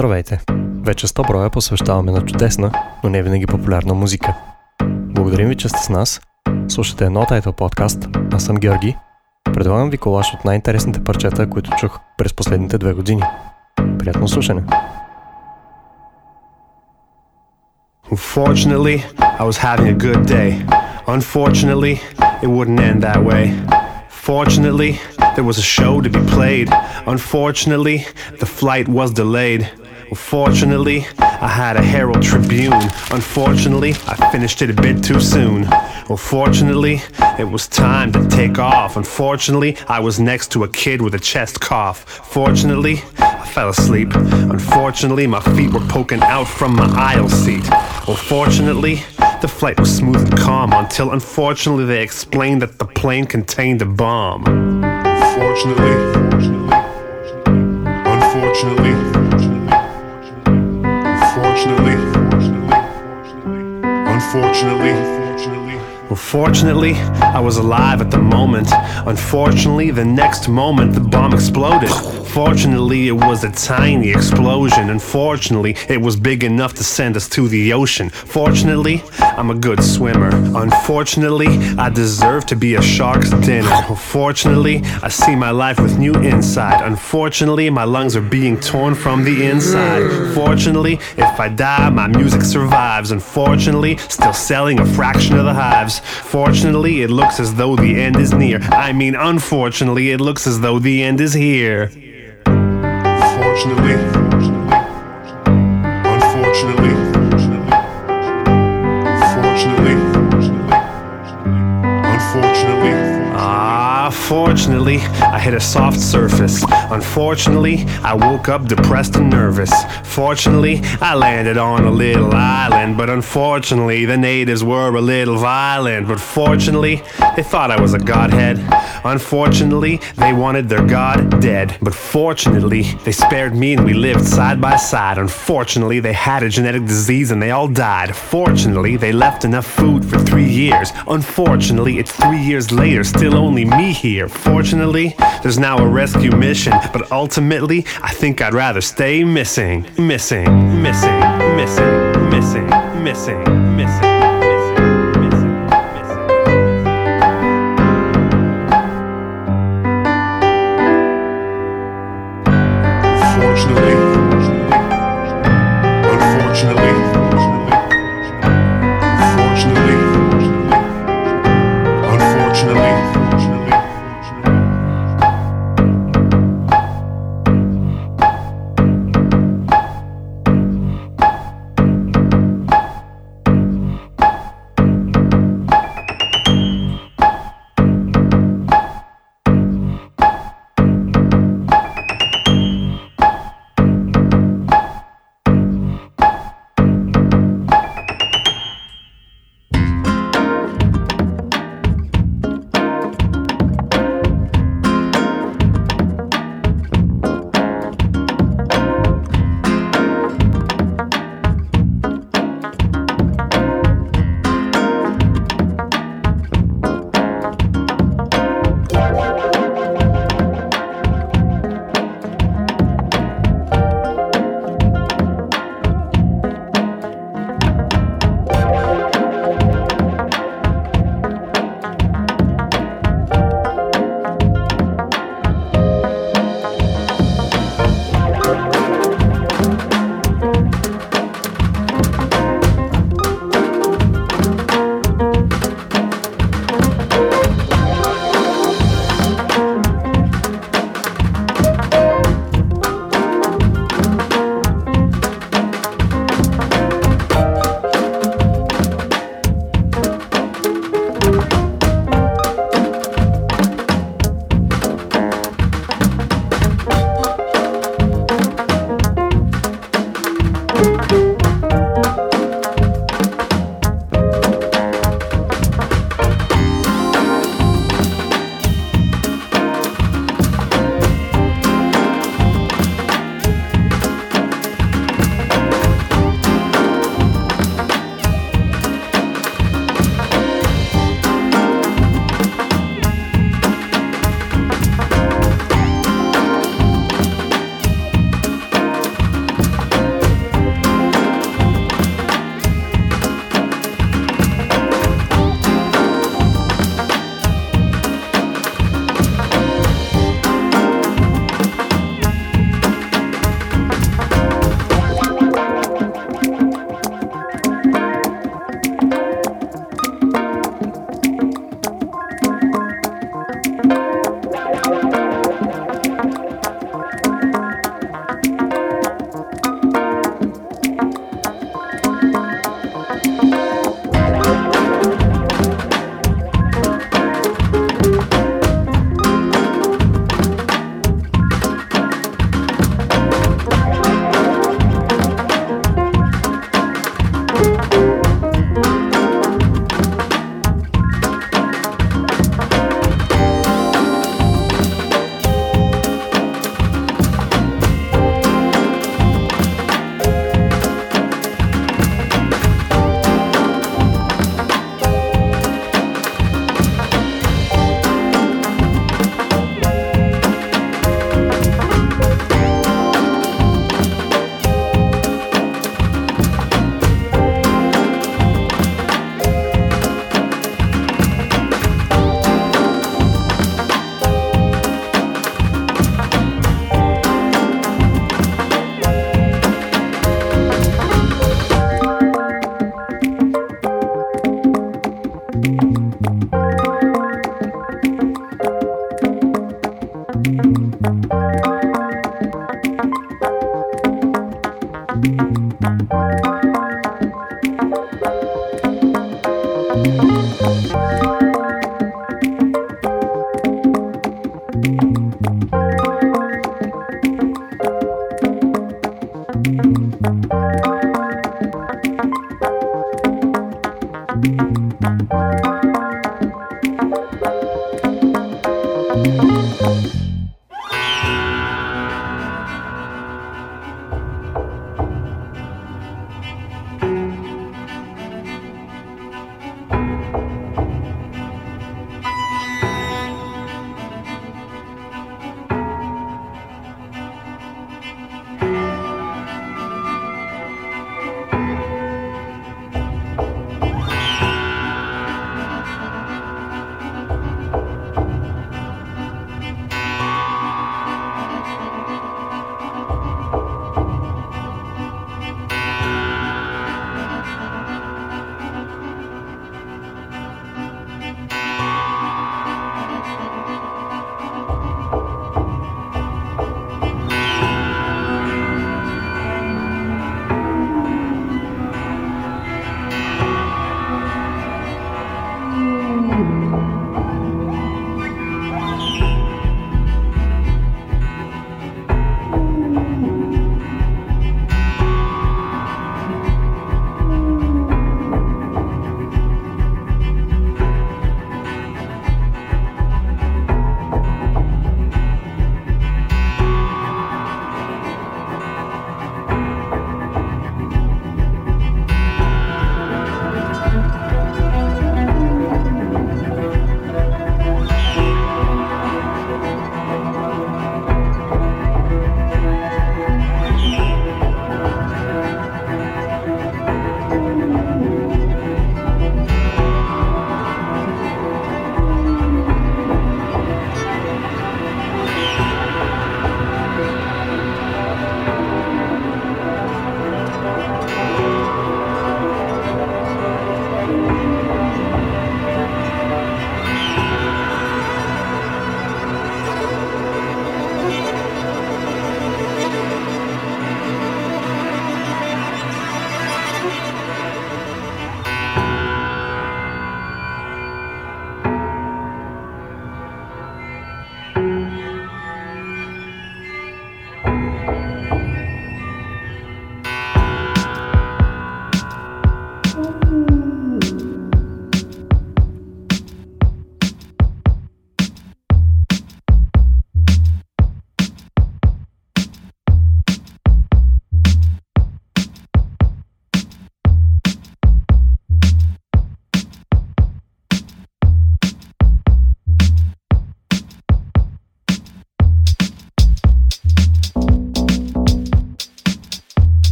Здравейте! Вече 100 броя посвещаваме на чудесна, но не винаги популярна музика. Благодарим ви, че сте с нас. Слушате едно тайтъл подкаст. Аз съм Георги. Предлагам ви колаж от най-интересните парчета, които чух през последните две години. Приятно слушане! Fortunately, I was having a good day. Unfortunately, it wouldn't end that way. Fortunately, there was a show to be played. Unfortunately, the flight was delayed. Fortunately, I had a Herald Tribune. Unfortunately, I finished it a bit too soon. Well, fortunately, it was time to take off. Unfortunately, I was next to a kid with a chest cough. Fortunately, I fell asleep. Unfortunately, my feet were poking out from my aisle seat. Well, fortunately, the flight was smooth and calm until unfortunately they explained that the plane contained a bomb. Fortunately, Unfortunately, unfortunately, unfortunately, unfortunately, unfortunately. Well, fortunately, I was alive at the moment. Unfortunately, the next moment the bomb exploded. Fortunately, it was a tiny explosion. Unfortunately, it was big enough to send us to the ocean. Fortunately, I'm a good swimmer. Unfortunately, I deserve to be a shark's dinner. Fortunately, I see my life with new insight. Unfortunately, my lungs are being torn from the inside. Fortunately, if I die, my music survives. Unfortunately, still selling a fraction of the hives. Fortunately, it looks as though the end is near. I mean, unfortunately, it looks as though the end is here. Fortunately, unfortunately, fortunately, I hit a soft surface. Unfortunately, I woke up depressed and nervous. Fortunately, I landed on a little island, but unfortunately, the natives were a little violent. But fortunately, they thought I was a godhead. Unfortunately, they wanted their god dead. But fortunately, they spared me and we lived side by side. Unfortunately, they had a genetic disease and they all died. Fortunately, they left enough food for three years. Unfortunately, it's three years later, still only me here. Fortunately, there's now a rescue mission, but ultimately, I think I'd rather stay missing, missing, missing, missing, missing, missing, missing, missing.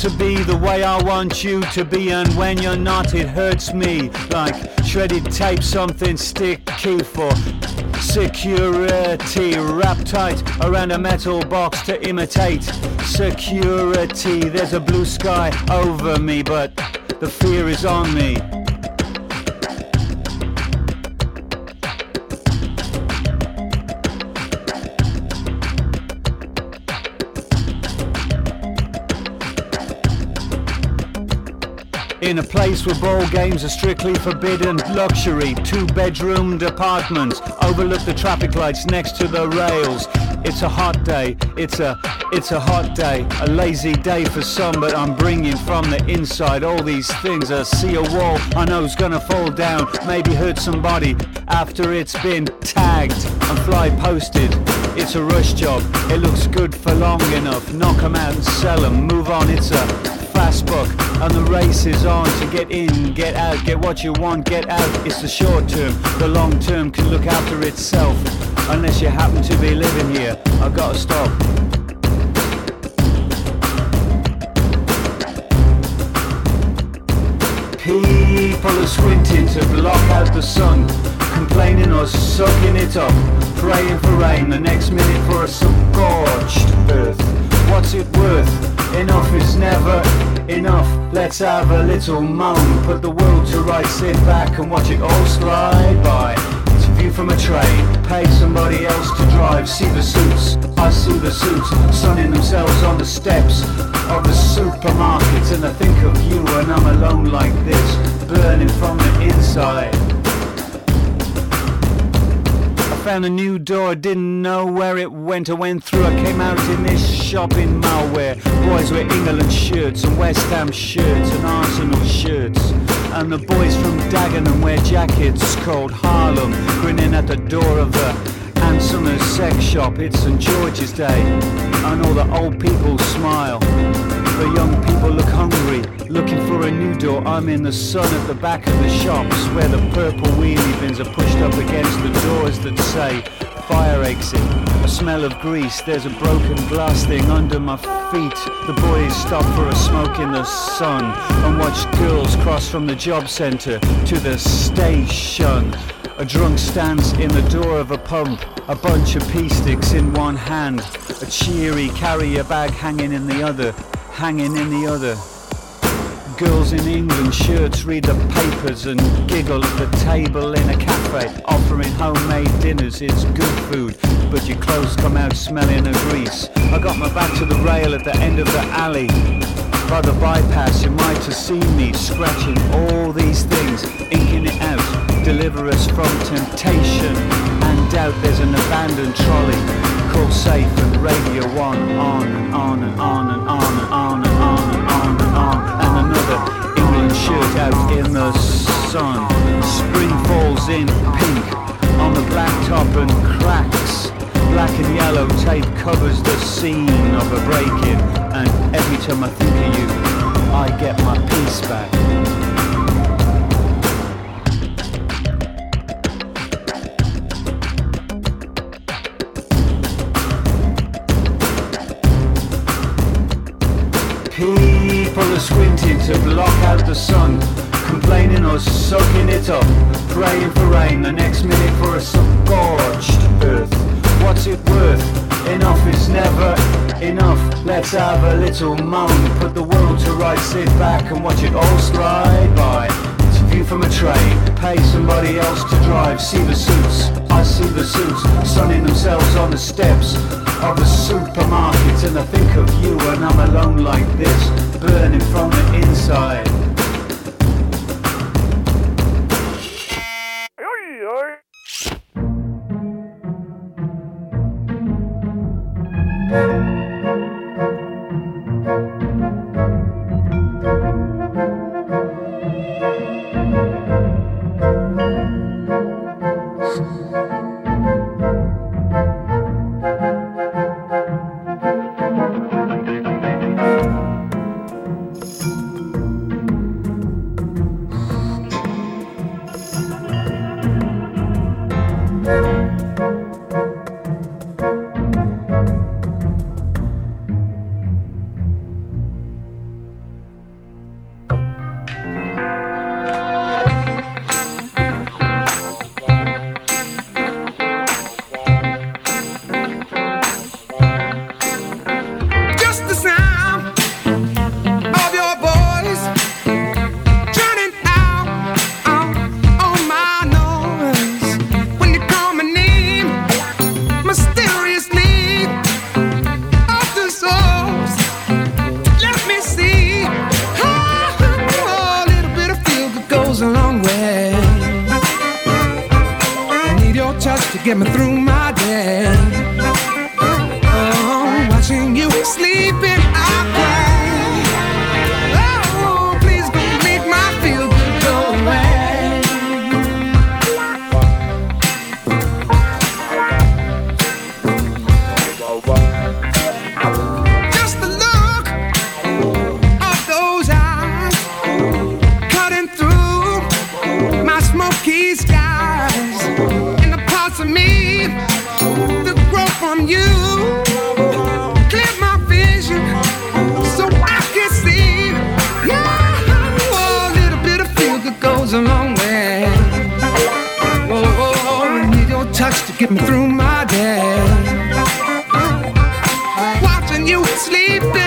To be the way I want you to be, and when you're not, it hurts me like shredded tape, something sticky for security. Wrapped tight around a metal box to imitate security. There's a blue sky over me, but the fear is on me. In a place where ball games are strictly forbidden, luxury, two bedroomed apartments, overlook the traffic lights next to the rails. It's a hot day, it's a, it's a hot day, a lazy day for some, but I'm bringing from the inside all these things. I see a wall I know's gonna fall down, maybe hurt somebody after it's been tagged and fly posted. It's a rush job, it looks good for long enough. Knock 'em out and sell 'em, move on, it's a book and the race is on to get in, get out, get what you want, get out. It's the short term, the long term can look after itself. Unless you happen to be living here, I've got to stop. People are squinting to block out the sun, complaining or sucking it up, praying for rain, the next minute for a scorched earth. What's it worth? Enough is never enough. Let's have a little moan. Put the world to rights, sit back and watch it all slide by. It's a view from a train. Pay somebody else to drive. See the suits. I see the suits sunning themselves on the steps of the supermarkets. And I think of you and I'm alone like this, burning from the inside. Found a new door, didn't know where it went. I went through, I came out in this shopping mall where boys wear England shirts and West Ham shirts and Arsenal shirts. And the boys from Dagenham wear jackets called Harlem, grinning at the door of the Ann Summers sex shop. It's St George's Day, and all the old people smile. The young people look hungry, looking for a new door. I'm in the sun at the back of the shops where the purple wheelie bins are pushed up against the doors that say fire exit. A smell of grease, there's a broken glass thing under my feet. The boys stop for a smoke in the sun and watch girls cross from the job centre to the station. A drunk stands in the door of a pump, a bunch of pea sticks in one hand, a cheery carrier bag hanging in the other, hanging in the other. Girls in England shirts read the papers and giggle at the table in a cafe, offering homemade dinners. It's good food, but your clothes come out smelling of grease. I got my back to the rail at the end of the alley. By the bypass, you might have seen me scratching all these things, inking it out. Deliver us from temptation and doubt. There's an abandoned trolley called Safe and Radio 1 on and on and on and on and on and on and on and on and another England shirt out in the sun. Spring falls in pink on the blacktop and cracks. Black and yellow tape covers the scene of a break-in, and every time I think of you, I get my peace back. Are squinting to block out the sun, complaining or soaking it up, praying for rain, the next minute for a scorched earth. What's it worth? Enough is never enough. Let's have a little moan, put the world to rights, sit back and watch it all slide by. It's a view from a train, pay somebody else to drive, see the suits. I see the suits sunning themselves on the steps of the supermarket and I think of you and I'm alone like this, burning from the inside. Watching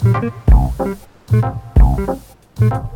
thinking how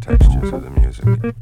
Textures of the music.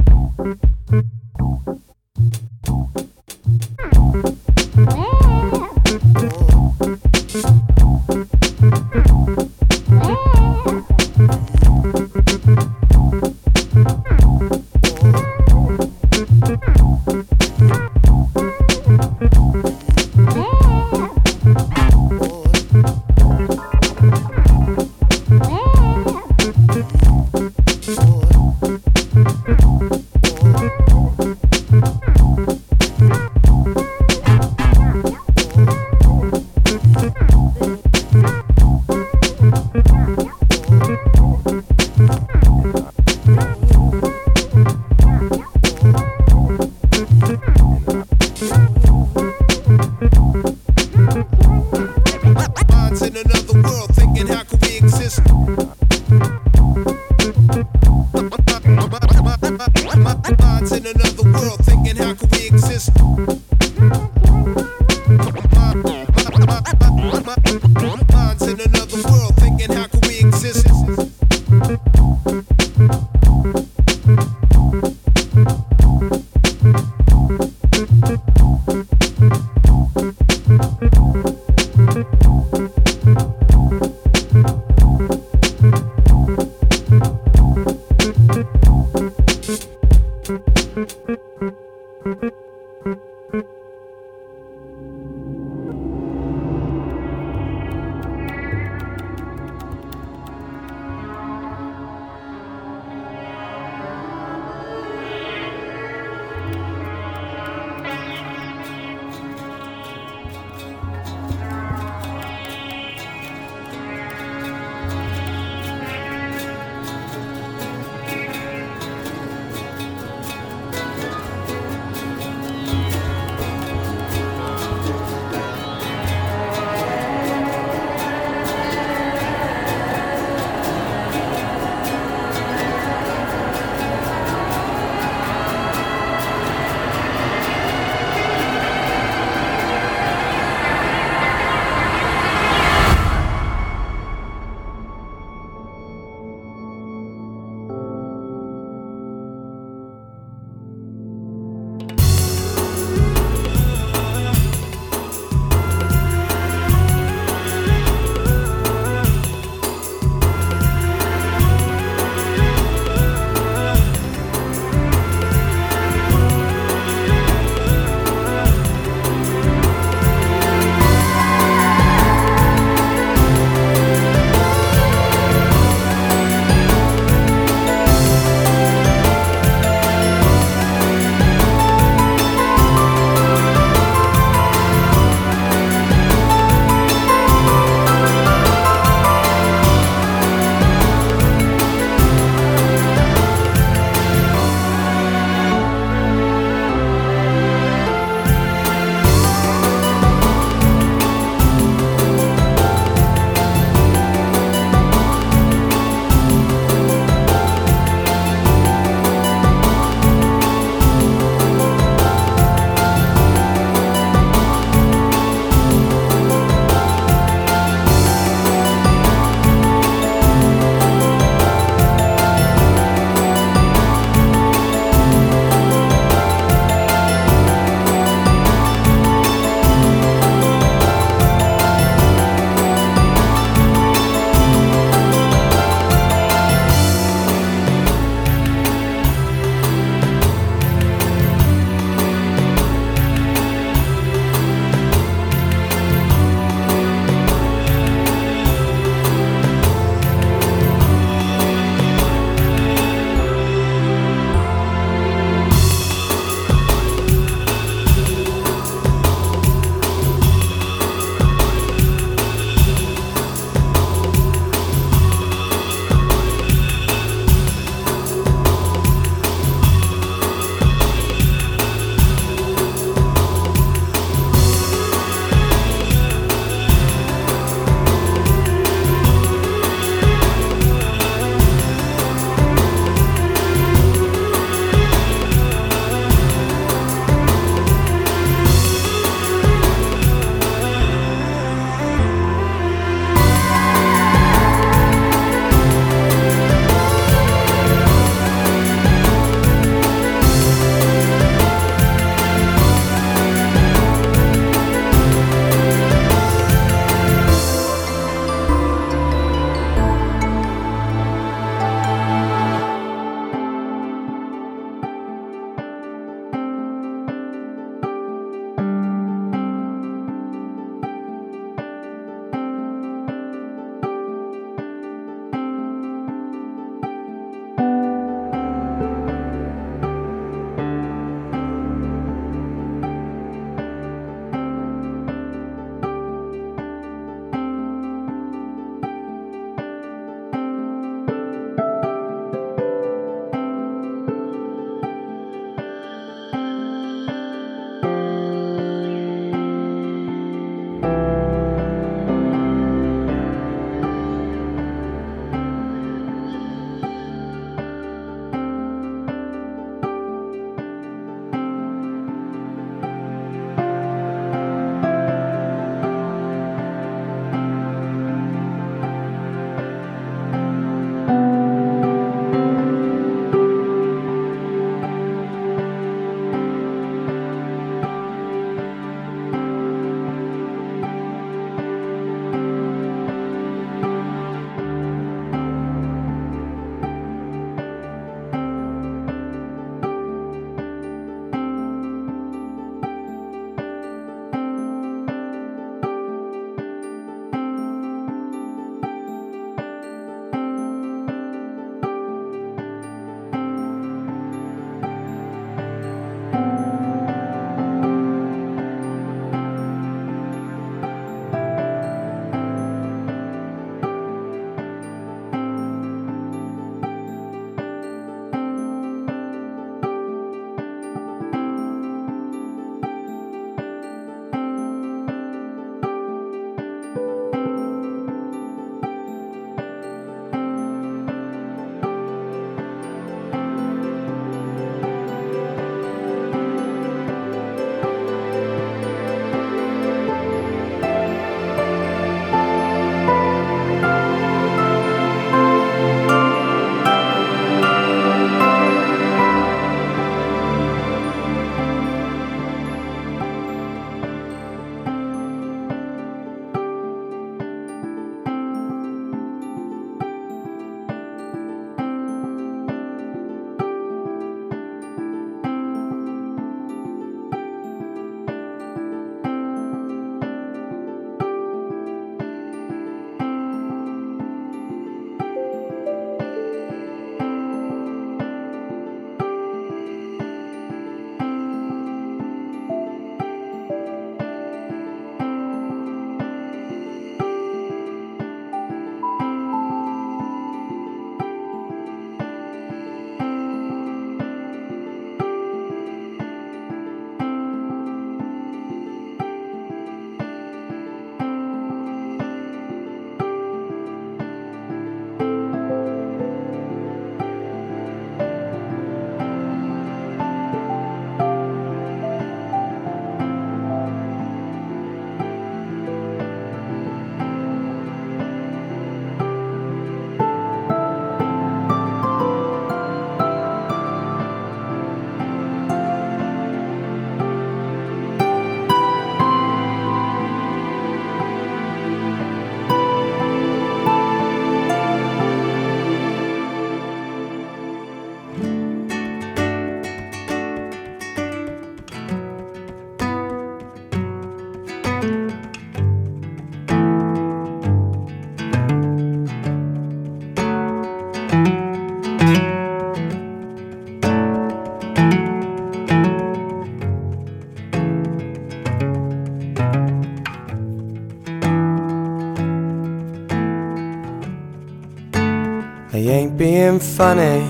Funny.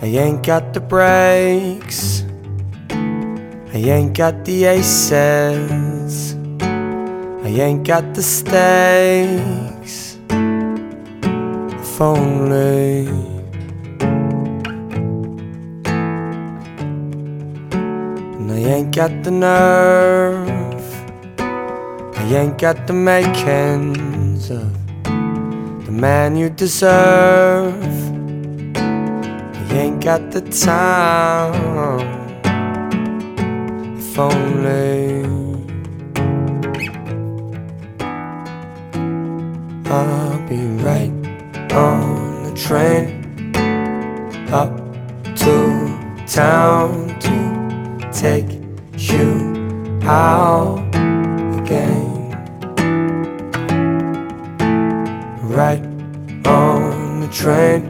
I ain't got the brakes. I ain't got the aces. I ain't got the stakes. If only. And I ain't got the nerve. I ain't got the makings of man you deserve. I ain't got the time. If only I'll be right on the train up to town to take you out again. Right train,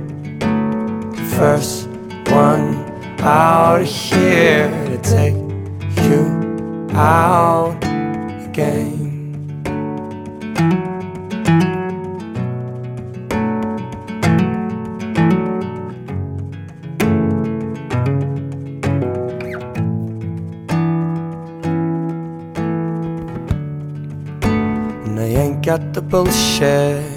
first one out of here to take you out again. And I ain't got the bullshit.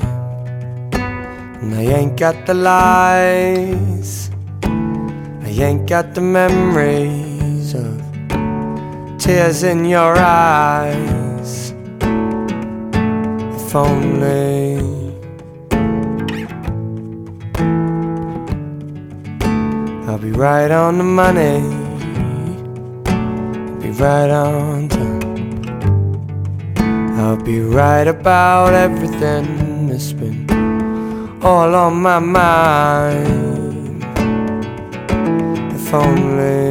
Ain't got the lies. I ain't got the memories of tears in your eyes. If only. I'll be right on the money. I'll Be right on time. I'll be right about everything all on my mind. If only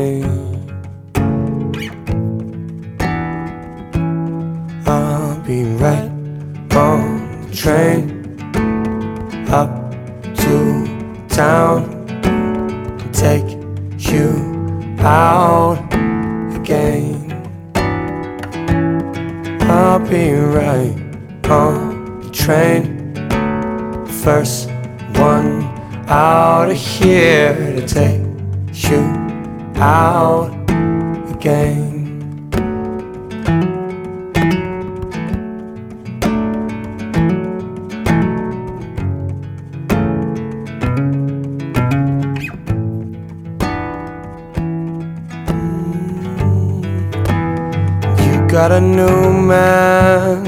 got a new man,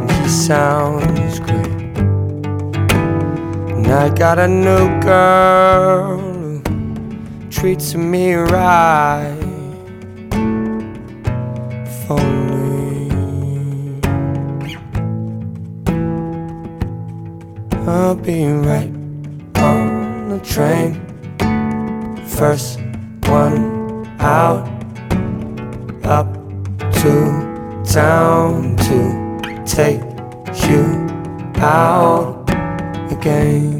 and he sounds great. And I got a new girl who treats me right. Only I'll be right on the train. First one out town to take you out again.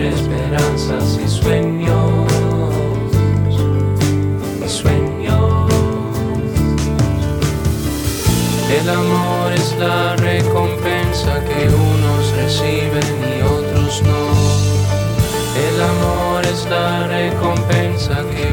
Esperanzas y sueños. Y sueños. El amor es la recompensa que unos reciben y otros no. El amor es la recompensa que